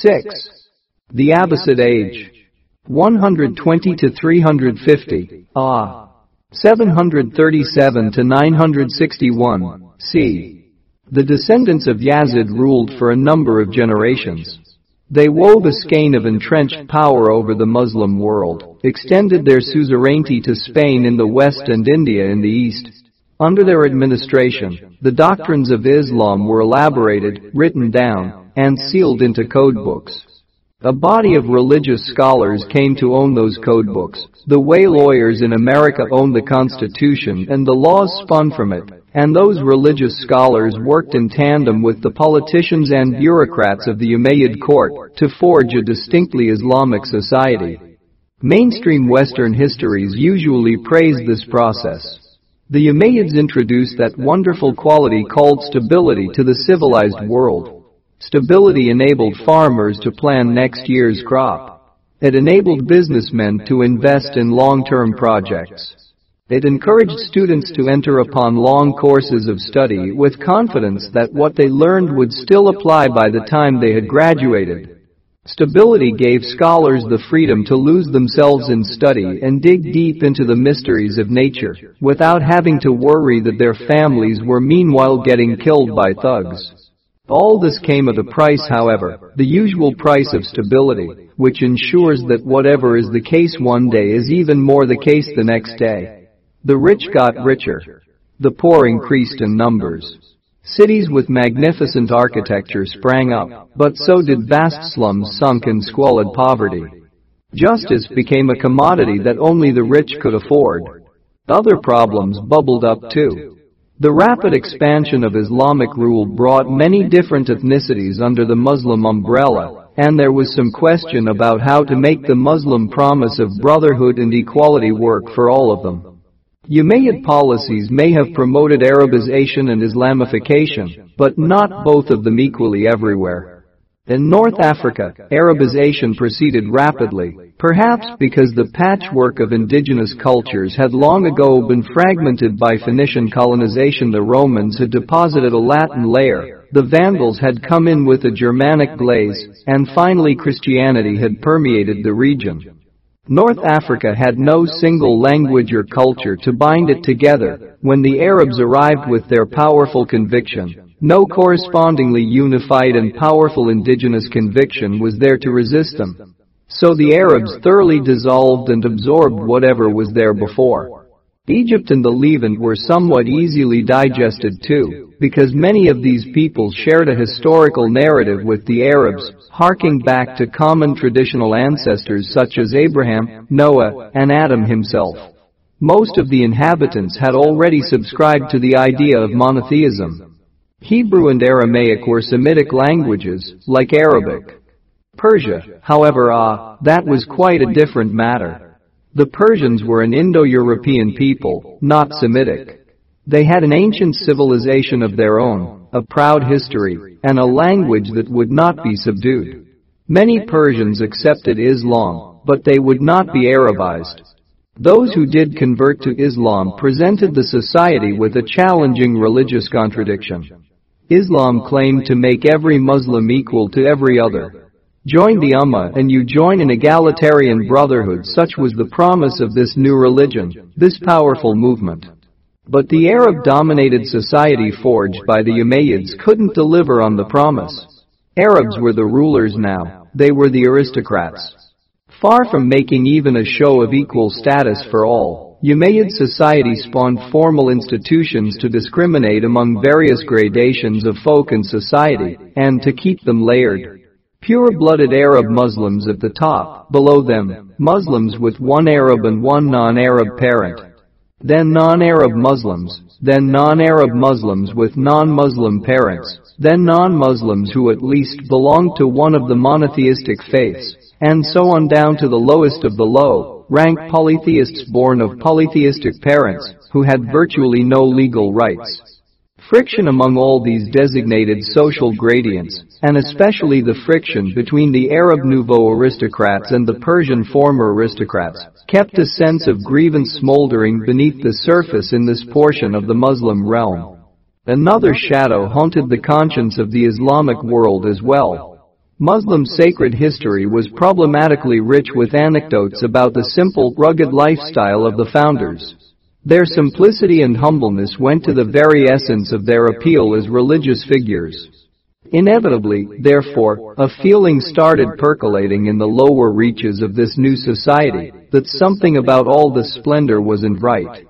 6. The Abbasid Age. 120 to 350, Ah. 737 to 961, c. The descendants of Yazid ruled for a number of generations. They wove a skein of entrenched power over the Muslim world, extended their suzerainty to Spain in the west and India in the east. Under their administration, the doctrines of Islam were elaborated, written down, and sealed into codebooks. A body of religious scholars came to own those codebooks, the way lawyers in America own the Constitution and the laws spun from it, and those religious scholars worked in tandem with the politicians and bureaucrats of the Umayyad court to forge a distinctly Islamic society. Mainstream Western histories usually praise this process. The Umayyads introduced that wonderful quality called stability to the civilized world. Stability enabled farmers to plan next year's crop. It enabled businessmen to invest in long-term projects. It encouraged students to enter upon long courses of study with confidence that what they learned would still apply by the time they had graduated. Stability gave scholars the freedom to lose themselves in study and dig deep into the mysteries of nature without having to worry that their families were meanwhile getting killed by thugs. All this came at a price, however, the usual price of stability, which ensures that whatever is the case one day is even more the case the next day. The rich got richer. The poor increased in numbers. Cities with magnificent architecture sprang up, but so did vast slums sunk in squalid poverty. Justice became a commodity that only the rich could afford. Other problems bubbled up too. The rapid expansion of Islamic rule brought many different ethnicities under the Muslim umbrella, and there was some question about how to make the Muslim promise of brotherhood and equality work for all of them. Umayyad policies may have promoted Arabization and Islamification, but not both of them equally everywhere. In North Africa, Arabization proceeded rapidly, perhaps because the patchwork of indigenous cultures had long ago been fragmented by Phoenician colonization the Romans had deposited a Latin layer, the Vandals had come in with a Germanic glaze, and finally Christianity had permeated the region. North Africa had no single language or culture to bind it together. When the Arabs arrived with their powerful conviction, no correspondingly unified and powerful indigenous conviction was there to resist them. So the Arabs thoroughly dissolved and absorbed whatever was there before. Egypt and the Levant were somewhat easily digested too because many of these people shared a historical narrative with the Arabs, harking back to common traditional ancestors such as Abraham, Noah, and Adam himself. Most of the inhabitants had already subscribed to the idea of monotheism. Hebrew and Aramaic were Semitic languages, like Arabic. Persia, however, ah, that was quite a different matter. The Persians were an Indo-European people, not Semitic. They had an ancient civilization of their own, a proud history, and a language that would not be subdued. Many Persians accepted Islam, but they would not be Arabized. Those who did convert to Islam presented the society with a challenging religious contradiction. Islam claimed to make every Muslim equal to every other. Join the Ummah and you join an egalitarian brotherhood such was the promise of this new religion, this powerful movement. But the Arab-dominated society forged by the Umayyads couldn't deliver on the promise. Arabs were the rulers now, they were the aristocrats. Far from making even a show of equal status for all, Umayyad society spawned formal institutions to discriminate among various gradations of folk in society, and to keep them layered. Pure-blooded Arab Muslims at the top, below them, Muslims with one Arab and one non-Arab parent, then non-Arab Muslims, then non-Arab Muslims with non-Muslim parents, then non-Muslims who at least belonged to one of the monotheistic faiths, and so on down to the lowest of the low, rank polytheists born of polytheistic parents, who had virtually no legal rights. Friction among all these designated social gradients, and especially the friction between the Arab nouveau aristocrats and the Persian former aristocrats, kept a sense of grievance smoldering beneath the surface in this portion of the Muslim realm. Another shadow haunted the conscience of the Islamic world as well. Muslim sacred history was problematically rich with anecdotes about the simple, rugged lifestyle of the founders. Their simplicity and humbleness went to the very essence of their appeal as religious figures. Inevitably, therefore, a feeling started percolating in the lower reaches of this new society that something about all this splendor wasn't right.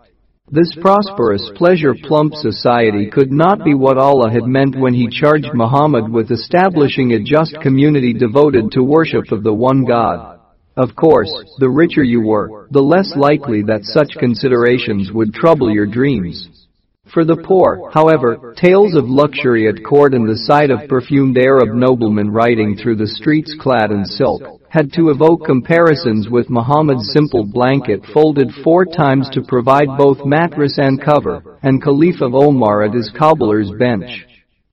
This prosperous, pleasure-plump society could not be what Allah had meant when He charged Muhammad with establishing a just community devoted to worship of the one God. Of course, the richer you were, the less likely that such considerations would trouble your dreams. For the poor, however, tales of luxury at court and the sight of perfumed Arab noblemen riding through the streets clad in silk had to evoke comparisons with Muhammad's simple blanket folded four times to provide both mattress and cover, and Khalifa Omar at his cobbler's bench,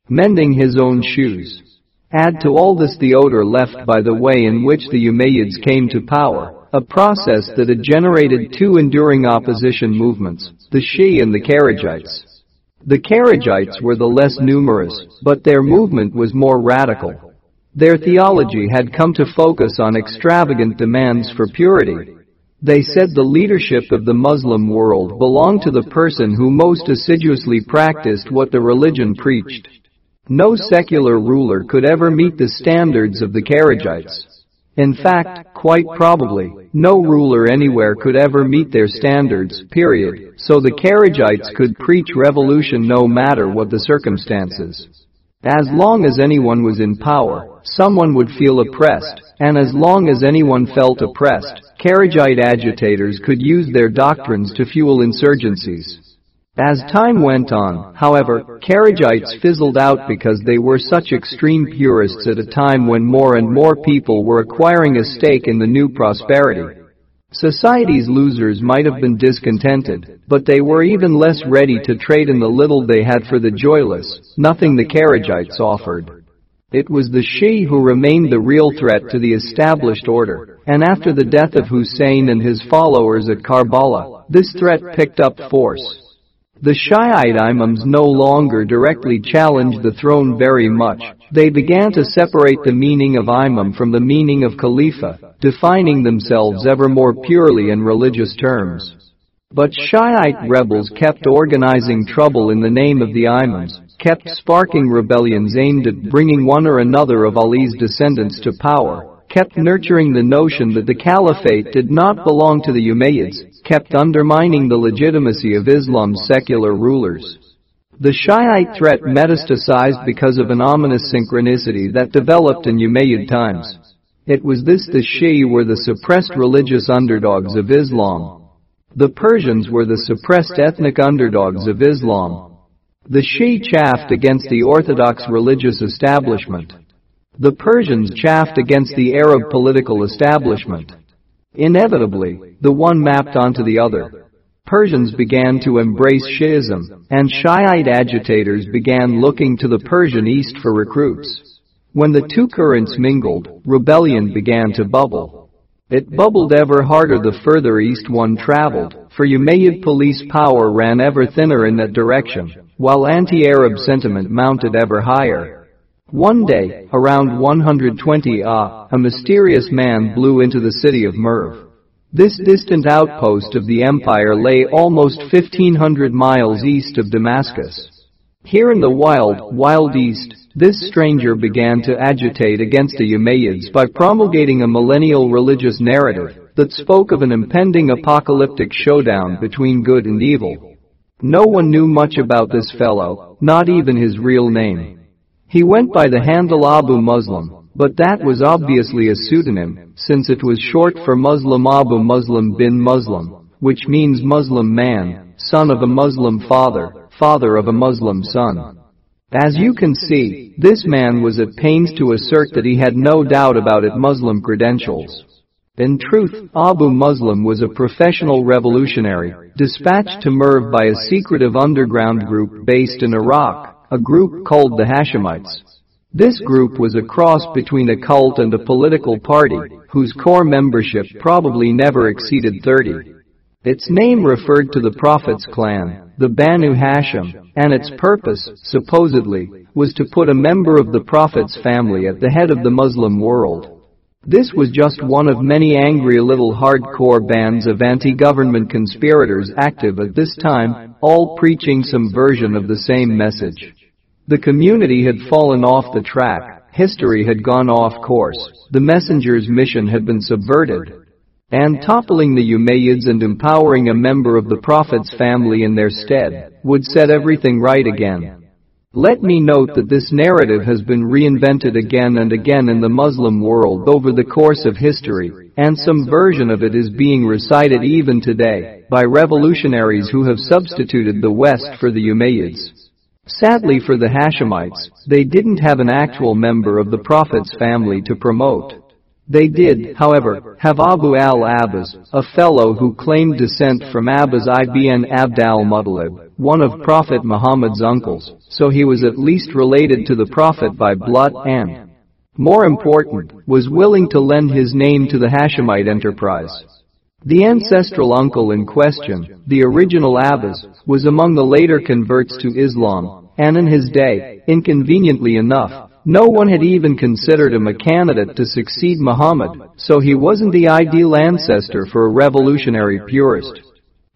mending his own shoes. Add to all this the odor left by the way in which the Umayyads came to power, a process that had generated two enduring opposition movements, the Shia and the Kharijites. The Kharijites were the less numerous, but their movement was more radical. Their theology had come to focus on extravagant demands for purity. They said the leadership of the Muslim world belonged to the person who most assiduously practiced what the religion preached. No secular ruler could ever meet the standards of the Kharijites. In fact, quite probably, no ruler anywhere could ever meet their standards, period, so the Kharijites could preach revolution no matter what the circumstances. As long as anyone was in power, someone would feel oppressed, and as long as anyone felt oppressed, Kharijite agitators could use their doctrines to fuel insurgencies. As time went on, however, Kharijites fizzled out because they were such extreme purists at a time when more and more people were acquiring a stake in the new prosperity. Society's losers might have been discontented, but they were even less ready to trade in the little they had for the joyless, nothing the Kharijites offered. It was the Shia who remained the real threat to the established order, and after the death of Hussein and his followers at Karbala, this threat picked up force. The Shiite imams no longer directly challenged the throne very much. They began to separate the meaning of imam from the meaning of khalifa, defining themselves ever more purely in religious terms. But Shiite rebels kept organizing trouble in the name of the imams, kept sparking rebellions aimed at bringing one or another of Ali's descendants to power, kept nurturing the notion that the caliphate did not belong to the Umayyads, kept undermining the legitimacy of Islam's secular rulers. The Shiite threat metastasized because of an ominous synchronicity that developed in Umayyad times. It was this the Shia were the suppressed religious underdogs of Islam. The Persians were the suppressed ethnic underdogs of Islam. The Shia chaffed against the orthodox religious establishment. The Persians chaffed against the Arab political establishment. Inevitably, the one mapped onto the other. Persians began to embrace Shiism, and Shiite agitators began looking to the Persian East for recruits. When the two currents mingled, rebellion began to bubble. It bubbled ever harder the further east one traveled, for Umayyad police power ran ever thinner in that direction, while anti-Arab sentiment mounted ever higher. One day, around 120 Ah, a mysterious man blew into the city of Merv. This distant outpost of the empire lay almost 1500 miles east of Damascus. Here in the wild, wild east, this stranger began to agitate against the Umayyads by promulgating a millennial religious narrative that spoke of an impending apocalyptic showdown between good and evil. No one knew much about this fellow, not even his real name. He went by the handle Abu Muslim, but that was obviously a pseudonym, since it was short for Muslim Abu Muslim bin Muslim, which means Muslim man, son of a Muslim father, father of a Muslim son. As you can see, this man was at pains to assert that he had no doubt about it Muslim credentials. In truth, Abu Muslim was a professional revolutionary, dispatched to Merv by a secretive underground group based in Iraq, a group called the Hashemites. This group was a cross between a cult and a political party, whose core membership probably never exceeded 30. Its name referred to the Prophet's clan, the Banu Hashim, and its purpose, supposedly, was to put a member of the Prophet's family at the head of the Muslim world. This was just one of many angry little hardcore bands of anti-government conspirators active at this time, all preaching some version of the same message. The community had fallen off the track, history had gone off course, the messenger's mission had been subverted, and toppling the Umayyads and empowering a member of the Prophet's family in their stead would set everything right again. Let me note that this narrative has been reinvented again and again in the Muslim world over the course of history, and some version of it is being recited even today by revolutionaries who have substituted the West for the Umayyads. Sadly for the Hashemites, they didn't have an actual member of the Prophet's family to promote. They did, however, have Abu al-Abbas, a fellow who claimed descent from Abbas ibn Abd al-Muttalib, one of Prophet Muhammad's uncles, so he was at least related to the Prophet by blood and, more important, was willing to lend his name to the Hashemite enterprise. The ancestral uncle in question, the original Abbas, was among the later converts to Islam, and in his day, inconveniently enough, no one had even considered him a candidate to succeed Muhammad, so he wasn't the ideal ancestor for a revolutionary purist.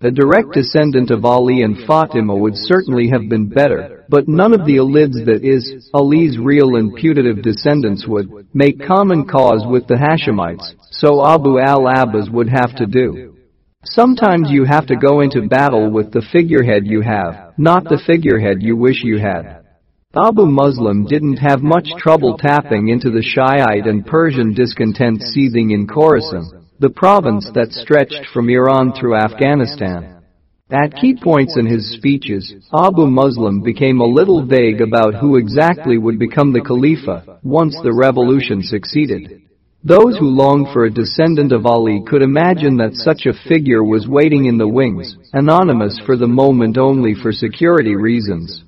A direct descendant of Ali and Fatima would certainly have been better, but none of the Alids that is, Ali's real and putative descendants would make common cause with the Hashemites, so Abu al-Abbas would have to do. Sometimes you have to go into battle with the figurehead you have, not the figurehead you wish you had. Abu Muslim didn't have much trouble tapping into the Shiite and Persian discontent seething in Khorasan, the province that stretched from Iran through Afghanistan. At key points in his speeches, Abu Muslim became a little vague about who exactly would become the Khalifa once the revolution succeeded. Those who longed for a descendant of Ali could imagine that such a figure was waiting in the wings, anonymous for the moment only for security reasons.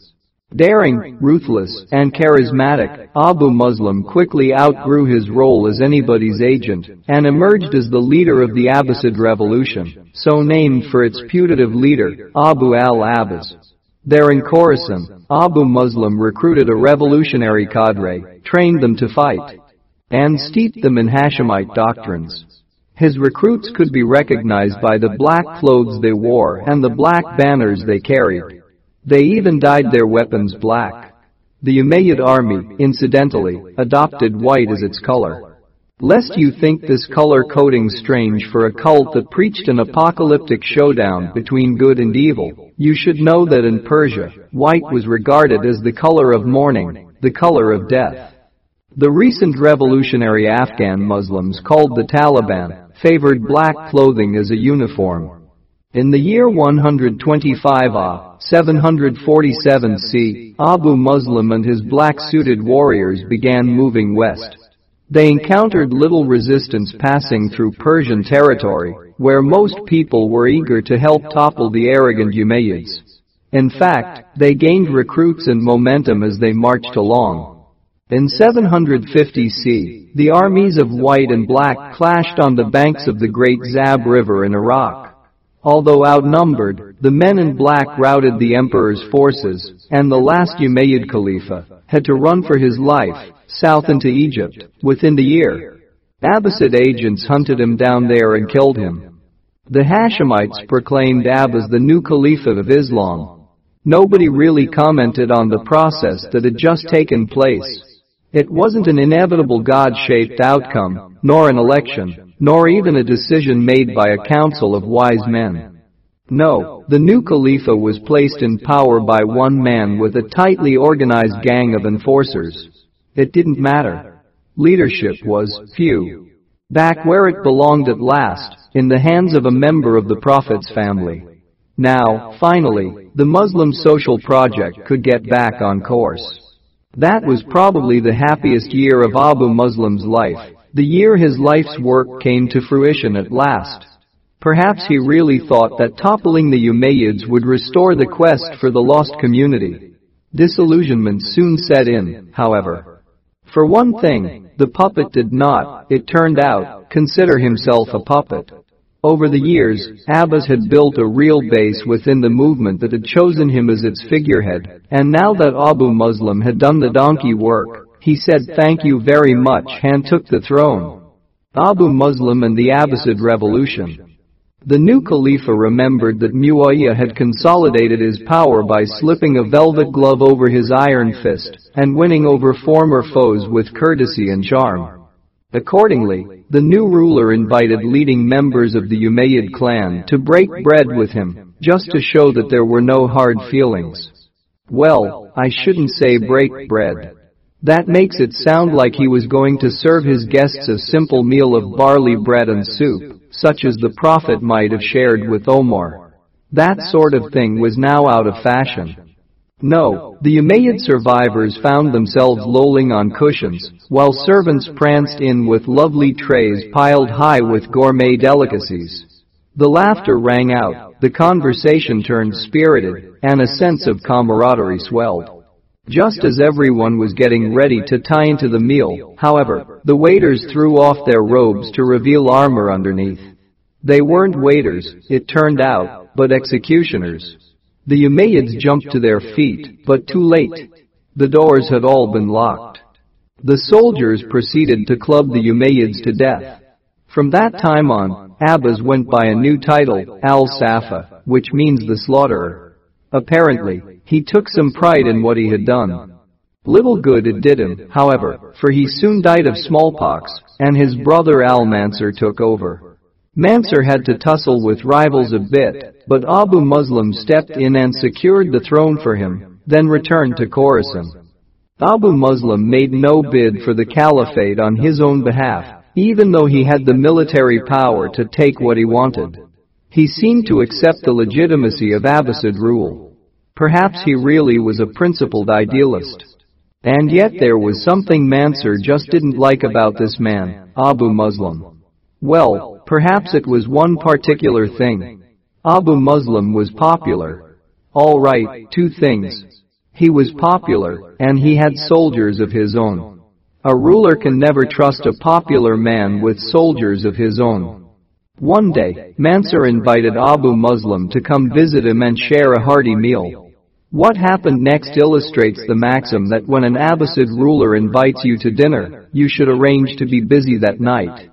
Daring, ruthless, and charismatic, Abu Muslim quickly outgrew his role as anybody's agent and emerged as the leader of the Abbasid Revolution, so named for its putative leader, Abu al-Abbas. There in Khorasan, Abu Muslim recruited a revolutionary cadre, trained them to fight, and steeped them in Hashemite doctrines. His recruits could be recognized by the black clothes they wore and the black banners they carried. They even dyed their weapons black. The Umayyad army, incidentally, adopted white as its color. Lest you think this color coding strange for a cult that preached an apocalyptic showdown between good and evil, you should know that in Persia, white was regarded as the color of mourning, the color of death. The recent revolutionary Afghan Muslims called the Taliban favored black clothing as a uniform. In the year 125 AH, 747 C, Abu Muslim and his black-suited warriors began moving west. They encountered little resistance passing through Persian territory, where most people were eager to help topple the arrogant Umayyads. In fact, they gained recruits and momentum as they marched along. In 750 C, the armies of white and black clashed on the banks of the Great Zab River in Iraq. Although outnumbered, the men in black routed the emperor's forces, and the last Umayyad Khalifa had to run for his life, south into Egypt, within the year. Abbasid agents hunted him down there and killed him. The Hashemites proclaimed Abbas the new Khalifa of Islam. Nobody really commented on the process that had just taken place. It wasn't an inevitable God-shaped outcome, nor an election nor even a decision made by a council of wise men. No, the new Khalifa was placed in power by one man with a tightly organized gang of enforcers. It didn't matter. Leadership was, few. Back where it belonged at last, in the hands of a member of the Prophet's family. Now, finally, the Muslim social project could get back on course. That was probably the happiest year of Abu Muslim's life. The year his life's work came to fruition at last. Perhaps he really thought that toppling the Umayyads would restore the quest for the lost community. Disillusionment soon set in, however. For one thing, the puppet did not, it turned out, consider himself a puppet. Over the years, Abbas had built a real base within the movement that had chosen him as its figurehead, and now that Abu Muslim had done the donkey work, he said thank you very much and took the throne. Abu Muslim and the Abbasid Revolution. The new Khalifa remembered that Muawiyah had consolidated his power by slipping a velvet glove over his iron fist and winning over former foes with courtesy and charm. Accordingly, the new ruler invited leading members of the Umayyad clan to break bread with him, just to show that there were no hard feelings. Well, I shouldn't say break bread. That makes it sound like he was going to serve his guests a simple meal of barley bread and soup, such as the Prophet might have shared with Omar. That sort of thing was now out of fashion. No, the Umayyad survivors found themselves lolling on cushions, while servants pranced in with lovely trays piled high with gourmet delicacies. The laughter rang out, the conversation turned spirited, and a sense of camaraderie swelled. Just as everyone was getting ready to tie into the meal, however, the waiters threw off their robes to reveal armor underneath. They weren't waiters, it turned out, but executioners. The Umayyads jumped to their feet, but too late. The doors had all been locked. The soldiers proceeded to club the Umayyads to death. From that time on, Abbas went by a new title, Al-Saffah, which means the slaughterer. Apparently, he took some pride in what he had done. Little good it did him, however, for he soon died of smallpox, and his brother Al-Mansur took over. Mansur had to tussle with rivals a bit, but Abu Muslim stepped in and secured the throne for him, then returned to Khorasan. Abu Muslim made no bid for the caliphate on his own behalf, even though he had the military power to take what he wanted. He seemed to accept the legitimacy of Abbasid rule. Perhaps he really was a principled idealist. And yet there was something Mansur just didn't like about this man, Abu Muslim. Well, Perhaps it was one particular thing. Abu Muslim was popular. Alright, two things. He was popular, and he had soldiers of his own. A ruler can never trust a popular man with soldiers of his own. One day, Mansur invited Abu Muslim to come visit him and share a hearty meal. What happened next illustrates the maxim that when an Abbasid ruler invites you to dinner, you should arrange to be busy that night.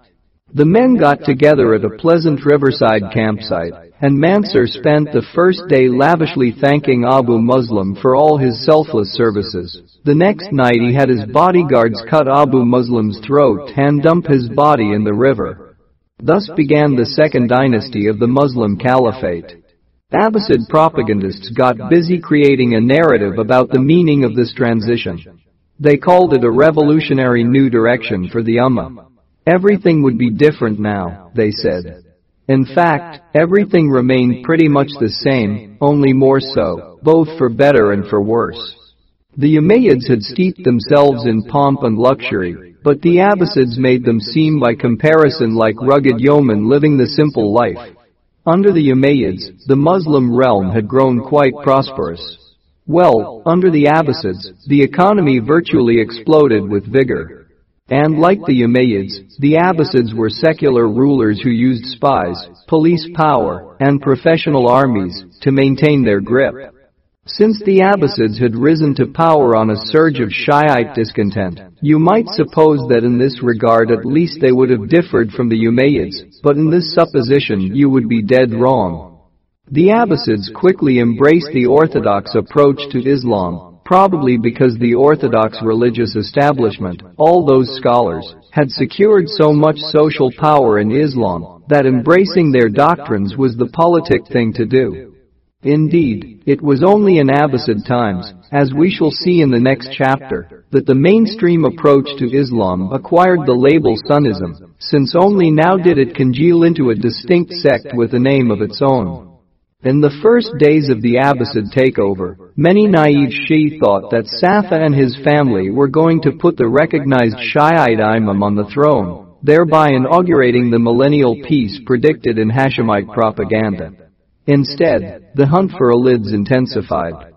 The men got together at a pleasant riverside campsite, and Mansur spent the first day lavishly thanking Abu Muslim for all his selfless services. The next night he had his bodyguards cut Abu Muslim's throat and dump his body in the river. Thus began the second dynasty of the Muslim Caliphate. Abbasid propagandists got busy creating a narrative about the meaning of this transition. They called it a revolutionary new direction for the Ummah. Everything would be different now, they said. In fact, everything remained pretty much the same, only more so, both for better and for worse. The Umayyads had steeped themselves in pomp and luxury, but the Abbasids made them seem by comparison like rugged yeomen living the simple life. Under the Umayyads, the Muslim realm had grown quite prosperous. Well, under the Abbasids, the economy virtually exploded with vigor. And like the Umayyads, the Abbasids were secular rulers who used spies, police power, and professional armies to maintain their grip. Since the Abbasids had risen to power on a surge of Shiite discontent, you might suppose that in this regard at least they would have differed from the Umayyads, but in this supposition you would be dead wrong. The Abbasids quickly embraced the orthodox approach to Islam, probably because the Orthodox religious establishment, all those scholars, had secured so much social power in Islam that embracing their doctrines was the politic thing to do. Indeed, it was only in Abbasid times, as we shall see in the next chapter, that the mainstream approach to Islam acquired the label Sunnism, since only now did it congeal into a distinct sect with a name of its own. In the first days of the Abbasid takeover, many naive Shii thought that Saffah and his family were going to put the recognized Shiite Imam on the throne, thereby inaugurating the millennial peace predicted in Hashemite propaganda. Instead, the hunt for Alids intensified.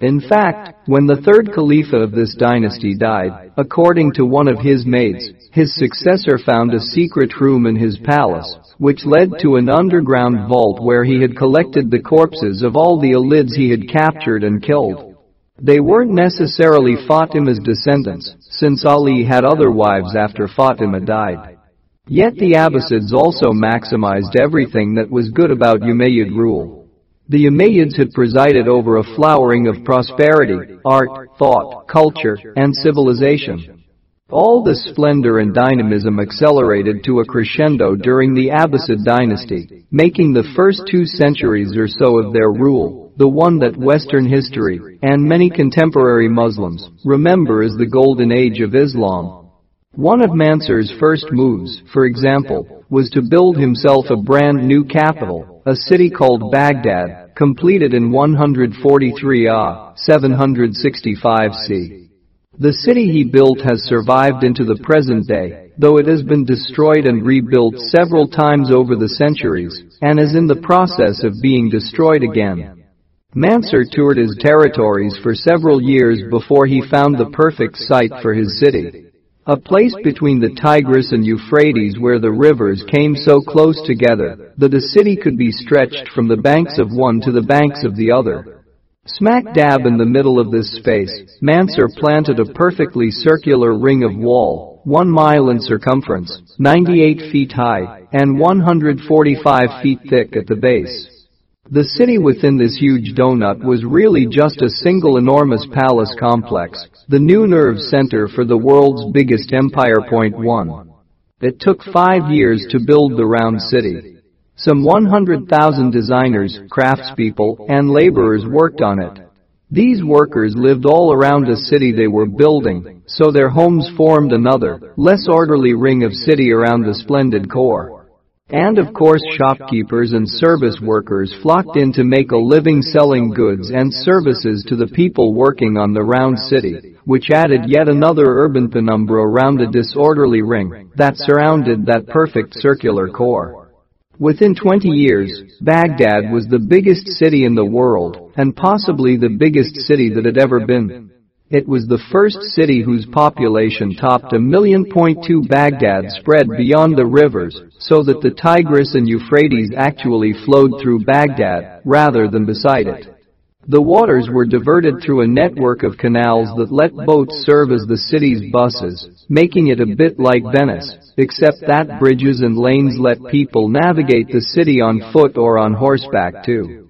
In fact, when the third Khalifa of this dynasty died, according to one of his maids, his successor found a secret room in his palace, which led to an underground vault where he had collected the corpses of all the Alids he had captured and killed. They weren't necessarily Fatima's descendants, since Ali had other wives after Fatima died. Yet the Abbasids also maximized everything that was good about Umayyad rule. The Umayyads had presided over a flowering of prosperity, art, thought, culture, and civilization. All this splendor and dynamism accelerated to a crescendo during the Abbasid dynasty, making the first two centuries or so of their rule the one that Western history and many contemporary Muslims remember as the golden age of Islam. One of Mansur's first moves, for example, was to build himself a brand new capital, a city called Baghdad, completed in 143 AH, 765 C. The city he built has survived into the present day, though it has been destroyed and rebuilt several times over the centuries, and is in the process of being destroyed again. Mansur toured his territories for several years before he found the perfect site for his city. A place between the Tigris and Euphrates where the rivers came so close together that a city could be stretched from the banks of one to the banks of the other. Smack dab in the middle of this space, Mansur planted a perfectly circular ring of wall, one mile in circumference, 98 feet high, and 145 feet thick at the base. The city within this huge donut was really just a single enormous palace complex, the new nerve center for the world's biggest empire. Point 1. It took five years to build the round city. Some 100,000 designers, craftspeople, and laborers worked on it. These workers lived all around the city they were building, so their homes formed another, less orderly ring of city around the splendid core. And of course shopkeepers and service workers flocked in to make a living selling goods and services to the people working on the round city, which added yet another urban penumbra around a disorderly ring that surrounded that perfect circular core. Within 20 years, Baghdad was the biggest city in the world, and possibly the biggest city that had ever been. It was the first city whose population topped a million point two Baghdad spread beyond the rivers, so that the Tigris and Euphrates actually flowed through Baghdad, rather than beside it. The waters were diverted through a network of canals that let boats serve as the city's buses, making it a bit like Venice, except that bridges and lanes let people navigate the city on foot or on horseback too.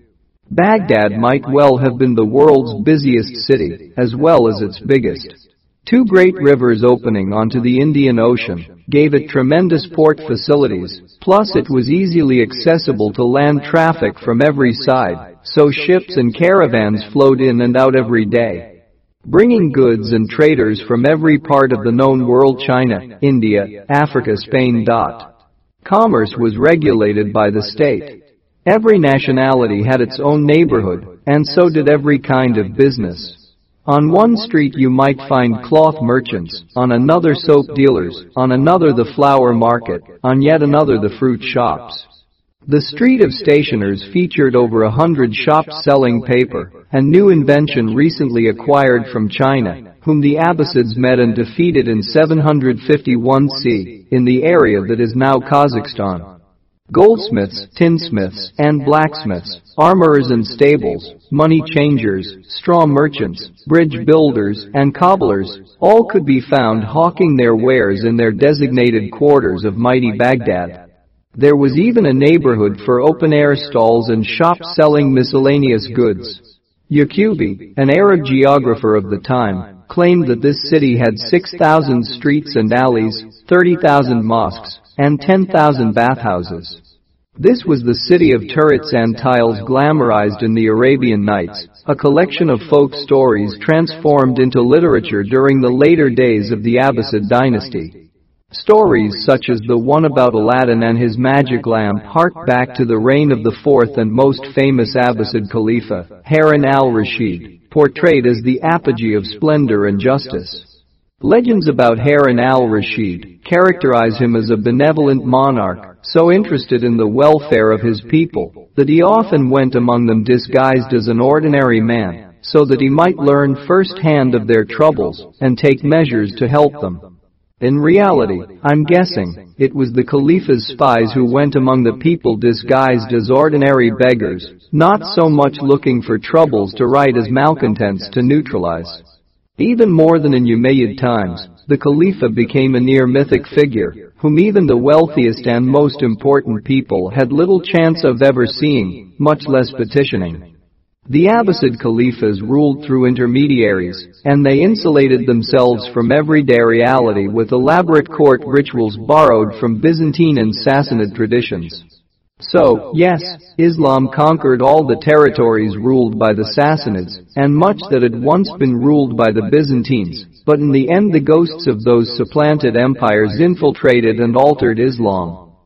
Baghdad might well have been the world's busiest city, as well as its biggest. Two great rivers opening onto the Indian Ocean gave it tremendous port facilities, plus it was easily accessible to land traffic from every side, so ships and caravans flowed in and out every day. Bringing goods and traders from every part of the known world China, India, Africa, Spain. Commerce was regulated by the state. Every nationality had its own neighborhood, and so did every kind of business. On one street you might find cloth merchants, on another soap dealers, on another the flower market, on yet another the fruit shops. The street of stationers featured over a hundred shops selling paper, a new invention recently acquired from China, whom the Abbasids met and defeated in 751 C, in the area that is now Kazakhstan goldsmiths, tinsmiths, and blacksmiths, armorers and stables, money changers, straw merchants, bridge builders, and cobblers, all could be found hawking their wares in their designated quarters of mighty Baghdad. There was even a neighborhood for open-air stalls and shops selling miscellaneous goods. Yaqubi, an Arab geographer of the time, claimed that this city had 6,000 streets and alleys, 30,000 mosques, and 10,000 bathhouses. This was the city of turrets and tiles glamorized in the Arabian Nights, a collection of folk stories transformed into literature during the later days of the Abbasid dynasty. Stories such as the one about Aladdin and his magic lamp hark back to the reign of the fourth and most famous Abbasid Khalifa, Harun al-Rashid, portrayed as the apogee of splendor and justice. Legends about Harun al-Rashid characterize him as a benevolent monarch, so interested in the welfare of his people that he often went among them disguised as an ordinary man, so that he might learn firsthand of their troubles and take measures to help them. In reality, I'm guessing, it was the Khalifa's spies who went among the people disguised as ordinary beggars, not so much looking for troubles to write as malcontents to neutralize. Even more than in Umayyad times, the Khalifa became a near mythic figure, whom even the wealthiest and most important people had little chance of ever seeing, much less petitioning. The Abbasid Caliphs ruled through intermediaries, and they insulated themselves from everyday reality with elaborate court rituals borrowed from Byzantine and Sassanid traditions. So, yes, Islam conquered all the territories ruled by the Sassanids, and much that had once been ruled by the Byzantines, but in the end the ghosts of those supplanted empires infiltrated and altered Islam.